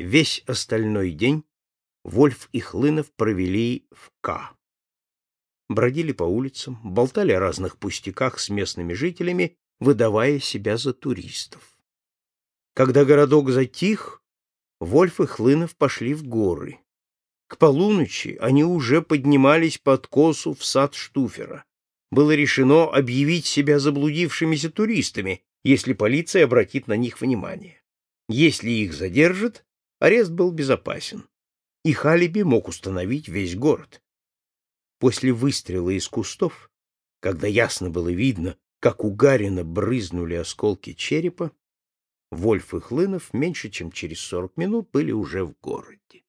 Весь остальной день Вольф и Хлынов провели в К. Бродили по улицам, болтали о разных пустяках с местными жителями, выдавая себя за туристов. Когда городок затих, Вольф и Хлынов пошли в горы. К полуночи они уже поднимались по откосу в сад Штуфера. Было решено объявить себя заблудившимися туристами, если полиция обратит на них внимание. Если их задержат, арест был безопасен. Их алиби мог установить весь город. После выстрела из кустов, когда ясно было видно, как у Гарина брызнули осколки черепа, Вольф и Хлынов меньше чем через сорок минут были уже в городе.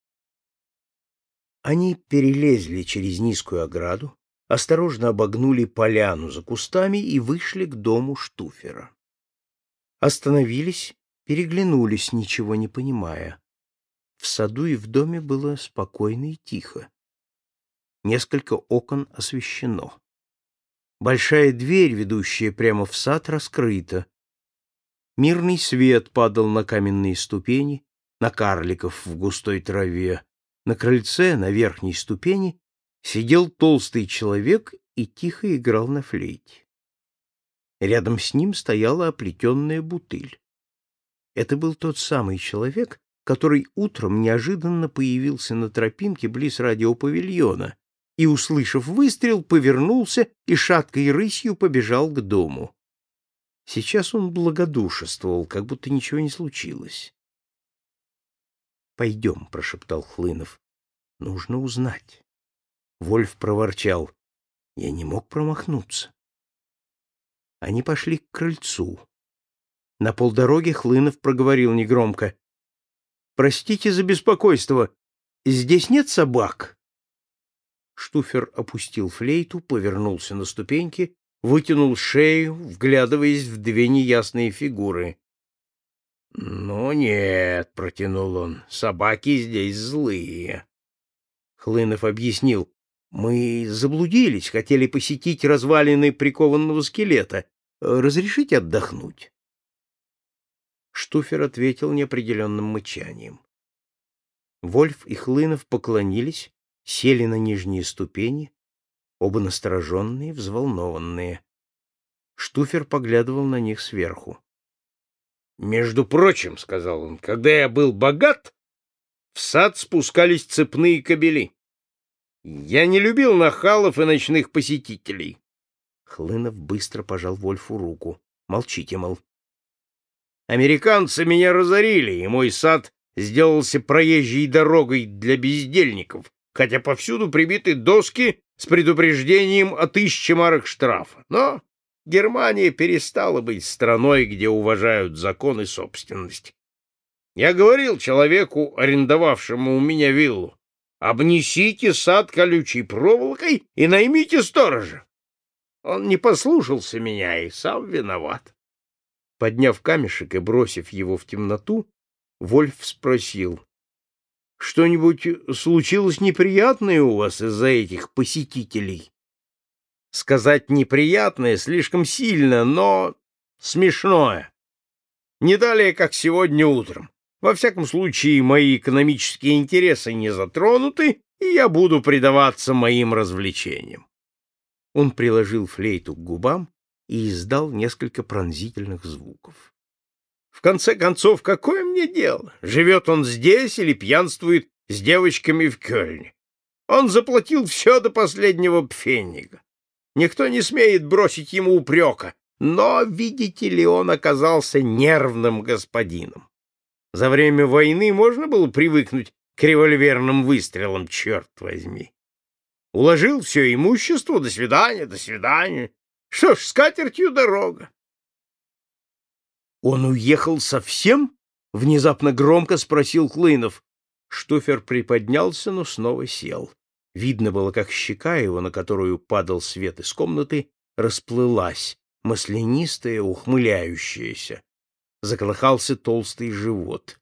Они перелезли через низкую ограду, осторожно обогнули поляну за кустами и вышли к дому Штуфера. Остановились, переглянулись, ничего не понимая. В саду и в доме было спокойно и тихо. Несколько окон освещено. Большая дверь, ведущая прямо в сад, раскрыта. Мирный свет падал на каменные ступени, на карликов в густой траве. На крыльце, на верхней ступени, сидел толстый человек и тихо играл на флейте. Рядом с ним стояла оплетенная бутыль. Это был тот самый человек, который утром неожиданно появился на тропинке близ радиопавильона и, услышав выстрел, повернулся и шаткой рысью побежал к дому. Сейчас он благодушествовал, как будто ничего не случилось. «Пойдем», — прошептал Хлынов. «Нужно узнать». Вольф проворчал. «Я не мог промахнуться». Они пошли к крыльцу. На полдороге Хлынов проговорил негромко. «Простите за беспокойство. Здесь нет собак?» Штуфер опустил флейту, повернулся на ступеньки вытянул шею, вглядываясь в две неясные фигуры. — Ну нет, — протянул он, — собаки здесь злые. Хлынов объяснил. — Мы заблудились, хотели посетить развалины прикованного скелета. Разрешите отдохнуть? Штуфер ответил неопределенным мычанием. Вольф и Хлынов поклонились, сели на нижние ступени, оба настороженные, взволнованные. Штуфер поглядывал на них сверху. «Между прочим, — сказал он, — когда я был богат, в сад спускались цепные кобели. Я не любил нахалов и ночных посетителей». Хлынов быстро пожал Вольфу руку. «Молчите, мол». «Американцы меня разорили, и мой сад сделался проезжей дорогой для бездельников, хотя повсюду прибиты доски с предупреждением о тысяче марок штрафа. Но Германия перестала быть страной, где уважают закон и собственность. Я говорил человеку, арендовавшему у меня виллу, обнесите сад колючей проволокой и наймите сторожа. Он не послушался меня и сам виноват. Подняв камешек и бросив его в темноту, Вольф спросил, что-нибудь случилось неприятное у вас из-за этих посетителей? Сказать неприятное слишком сильно, но смешное. Не далее, как сегодня утром. Во всяком случае, мои экономические интересы не затронуты, и я буду предаваться моим развлечениям. Он приложил флейту к губам и издал несколько пронзительных звуков. В конце концов, какое мне дело, живет он здесь или пьянствует с девочками в Кёльне? Он заплатил все до последнего пфеннига. Никто не смеет бросить ему упрека, но, видите ли, он оказался нервным господином. За время войны можно было привыкнуть к револьверным выстрелам, черт возьми. Уложил все имущество, до свидания, до свидания. Что ж, с катертью дорога. Он уехал совсем? Внезапно громко спросил Клынов. Штуфер приподнялся, но снова сел. Видно было, как щека его, на которую падал свет из комнаты, расплылась, маслянистая, ухмыляющаяся. Заколыхался толстый живот.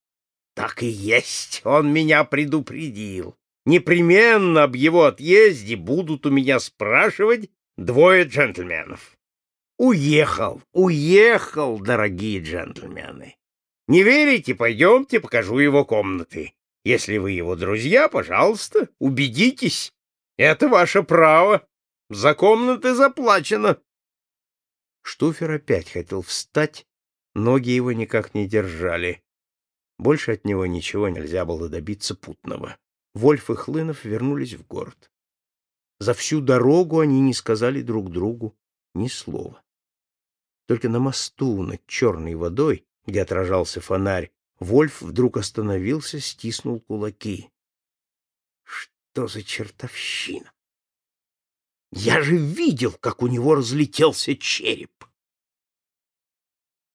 — Так и есть, он меня предупредил. Непременно об его отъезде будут у меня спрашивать двое джентльменов. Уехал, уехал, дорогие джентльмены. Не верите? Пойдемте, покажу его комнаты. Если вы его друзья, пожалуйста, убедитесь. Это ваше право. За комнаты заплачено. Штуфер опять хотел встать, ноги его никак не держали. Больше от него ничего нельзя было добиться путного. Вольф и Хлынов вернулись в город. За всю дорогу они не сказали друг другу ни слова. Только на мосту над черной водой, где отражался фонарь, Вольф вдруг остановился, стиснул кулаки. Что за чертовщина? Я же видел, как у него разлетелся череп.